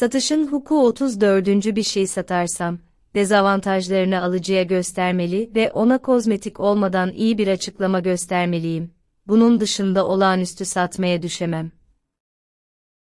Satışın huku 34. bir şey satarsam, dezavantajlarını alıcıya göstermeli ve ona kozmetik olmadan iyi bir açıklama göstermeliyim. Bunun dışında olağanüstü satmaya düşemem.